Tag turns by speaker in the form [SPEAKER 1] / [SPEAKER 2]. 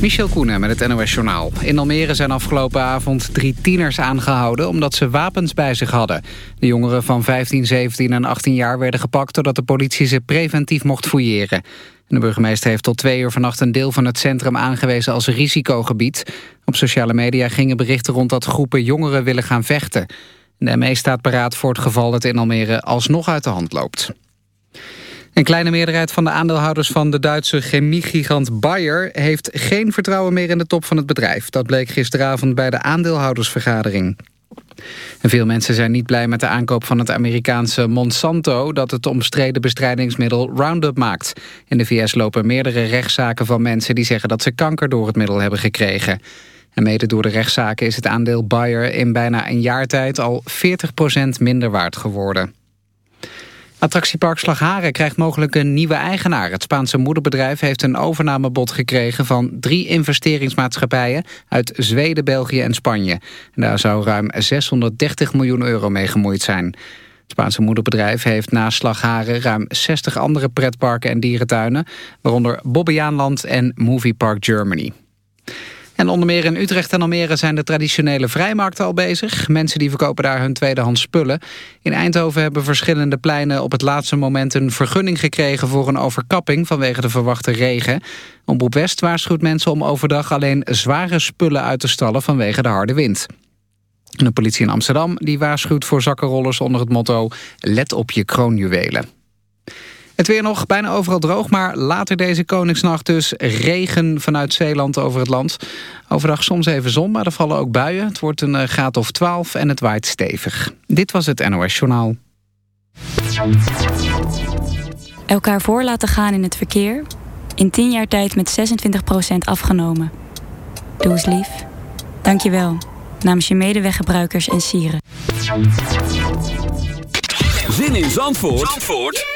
[SPEAKER 1] Michel Koenen met het NOS-journaal. In Almere zijn afgelopen avond drie tieners aangehouden... omdat ze wapens bij zich hadden. De jongeren van 15, 17 en 18 jaar werden gepakt... doordat de politie ze preventief mocht fouilleren. De burgemeester heeft tot twee uur vannacht een deel van het centrum aangewezen als risicogebied. Op sociale media gingen berichten rond dat groepen jongeren willen gaan vechten. De ME staat paraat voor het geval dat in Almere alsnog uit de hand loopt. Een kleine meerderheid van de aandeelhouders van de Duitse chemiegigant Bayer... heeft geen vertrouwen meer in de top van het bedrijf. Dat bleek gisteravond bij de aandeelhoudersvergadering. En veel mensen zijn niet blij met de aankoop van het Amerikaanse Monsanto... dat het omstreden bestrijdingsmiddel Roundup maakt. In de VS lopen meerdere rechtszaken van mensen... die zeggen dat ze kanker door het middel hebben gekregen. En mede door de rechtszaken is het aandeel Bayer in bijna een jaar tijd... al 40% minder waard geworden. Attractiepark Slagharen krijgt mogelijk een nieuwe eigenaar. Het Spaanse moederbedrijf heeft een overnamebod gekregen... van drie investeringsmaatschappijen uit Zweden, België en Spanje. En daar zou ruim 630 miljoen euro mee gemoeid zijn. Het Spaanse moederbedrijf heeft na Slagharen ruim 60 andere pretparken en dierentuinen... waaronder Bobbejaanland en Movie Park Germany. En onder meer in Utrecht en Almere zijn de traditionele vrijmarkten al bezig. Mensen die verkopen daar hun tweedehands spullen. In Eindhoven hebben verschillende pleinen op het laatste moment een vergunning gekregen voor een overkapping vanwege de verwachte regen. Omroep West waarschuwt mensen om overdag alleen zware spullen uit te stallen vanwege de harde wind. de politie in Amsterdam die waarschuwt voor zakkenrollers onder het motto let op je kroonjuwelen. Het weer nog bijna overal droog, maar later deze Koningsnacht dus regen vanuit Zeeland over het land. Overdag soms even zon, maar er vallen ook buien. Het wordt een eh, graad of 12 en het waait stevig. Dit was het NOS Journaal.
[SPEAKER 2] Elkaar voor laten gaan in het verkeer. In 10 jaar tijd met 26% afgenomen. Doe eens lief. Dank je wel. Namens je medeweggebruikers en sieren.
[SPEAKER 3] Zin in Zandvoort? Zandvoort?